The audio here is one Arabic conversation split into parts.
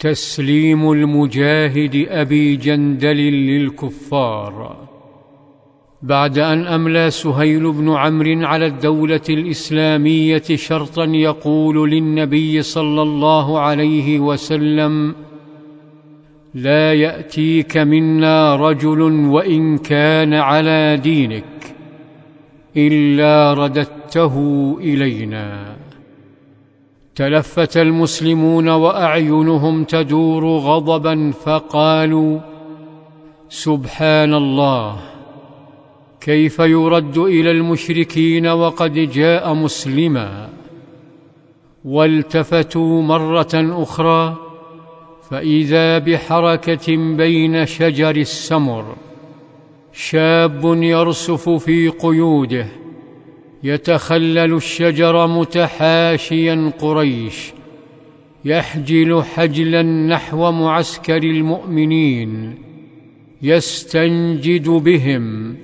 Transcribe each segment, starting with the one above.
تسليم المجاهد أبي جندل للكفار. بعد أن أملى سهيل بن عمرو على الدولة الإسلامية شرطا يقول للنبي صلى الله عليه وسلم لا يأتيك منا رجل وإن كان على دينك إلا رددته إلينا. تلفت المسلمون وأعينهم تدور غضبا فقالوا سبحان الله كيف يرد إلى المشركين وقد جاء مسلما؟ والتفتوا مرة أخرى فإذا بحركة بين شجر السمر شاب يرسف في قيوده يتخلل الشجر متحاشيا قريش يحجل حجلا نحو معسكر المؤمنين يستنجد بهم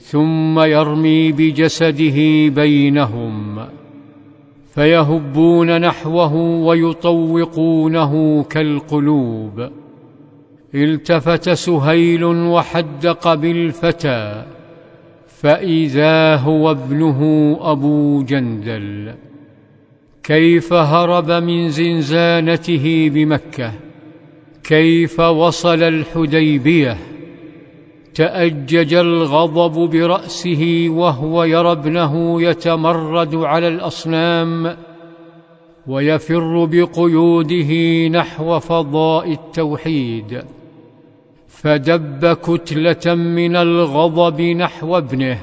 ثم يرمي بجسده بينهم فيهبون نحوه ويطوقونه كالقلوب. التفت سهيل وحدق بالفتى فإذا هو ابنه أبو جندل كيف هرب من زنزانته بمكة؟ كيف وصل الحديبية؟ تأجج الغضب برأسه وهو يرى ابنه يتمرد على الأصنام ويفر بقيوده نحو فضاء التوحيد. فدب كتلة من الغضب نحو ابنه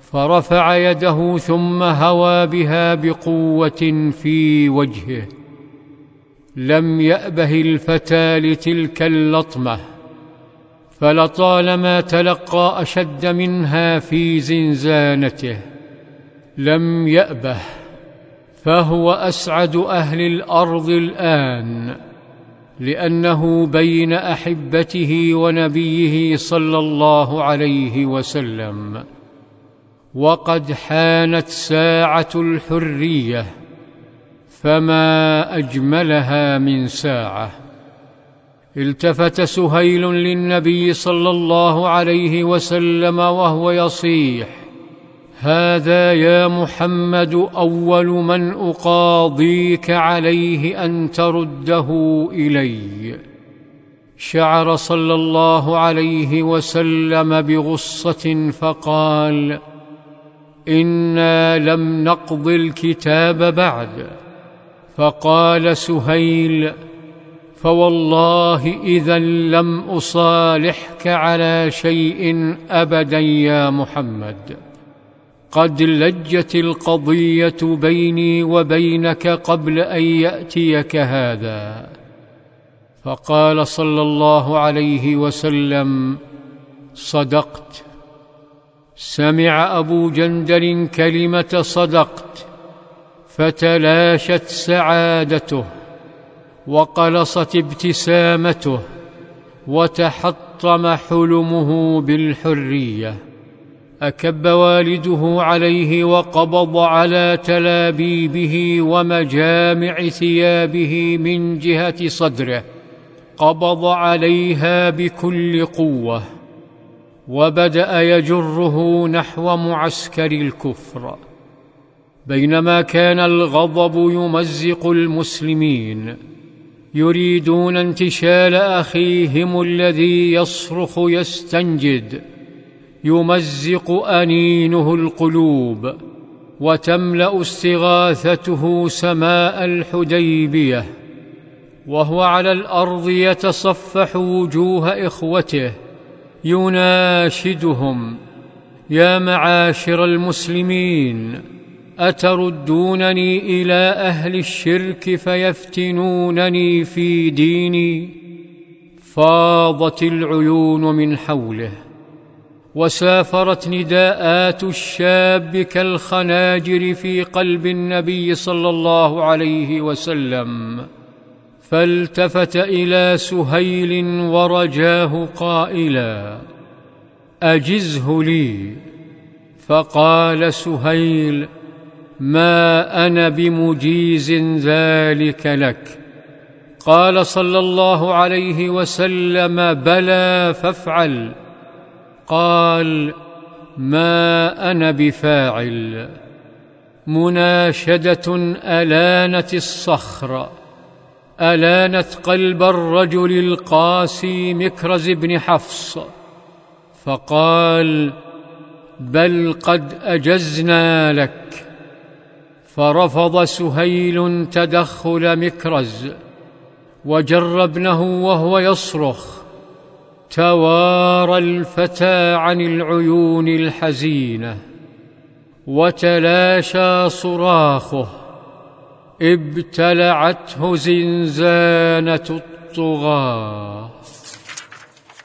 فرفع يده ثم هوى بها بقوة في وجهه. لم يأبه الفتى لتلك اللطمة فلطالما تلقى أشد منها في زنزانته. لم يأبه فهو أسعد أهل الأرض الآن. لأنه بين أحبته ونبيه صلى الله عليه وسلم. وقد حانت ساعة الحرية فما أجملها من ساعة. التفت سهيل للنبي صلى الله عليه وسلم وهو يصيح هذا يا محمد أول من أقاضيك عليه أن ترده إلي. شعر صلى الله عليه وسلم بغصة فقال إنا لم نقض الكتاب بعد. فقال سهيل فوالله إذا لم أصالحك على شيء أبدا يا محمد. قد لجت القضية بيني وبينك قبل ان ياتيك هذا فقال صلى الله عليه وسلم صدقت. سمع ابو جندل كلمه صدقت فتلاشت سعادته وقلصت ابتسامته وتحطم حلمه بالحريه. أكب والده عليه وقبض على تلابيبه ومجامع ثيابه من جهة صدره قبض عليها بكل قوة وبدأ يجره نحو معسكر الكفر. بينما كان الغضب يمزق المسلمين يريدون انتشال أخيهم الذي يصرخ يستنجد. يمزق أنينه القلوب وتملأ استغاثته سماء الحديبية وهو على الأرض يتصفح وجوه إخوته يناشدهم. يا معاشر المسلمين أتردونني إلى أهل الشرك فيفتنونني في ديني؟ فاضت العيون من حوله. وسافرت نداءات الشاب كالخناجر في قلب النبي صلى الله عليه وسلم فالتفت إلى سهيل ورجاه قائلا أجزه لي. فقال سهيل ما أنا بمجيز ذلك لك. قال صلى الله عليه وسلم بلى فافعل. قال ما أنا بفاعل. مناشدة ألانت الصخر. ألانت قلب الرجل القاسي مكرز بن حفص. فقال بل قد أجزنا لك. فرفض سهيل تدخل مكرز وجر ابنه وهو يصرخ. توارى الفتى عن العيون الحزينة وتلاشى صراخه ابتلعته زنزانة الطغاة.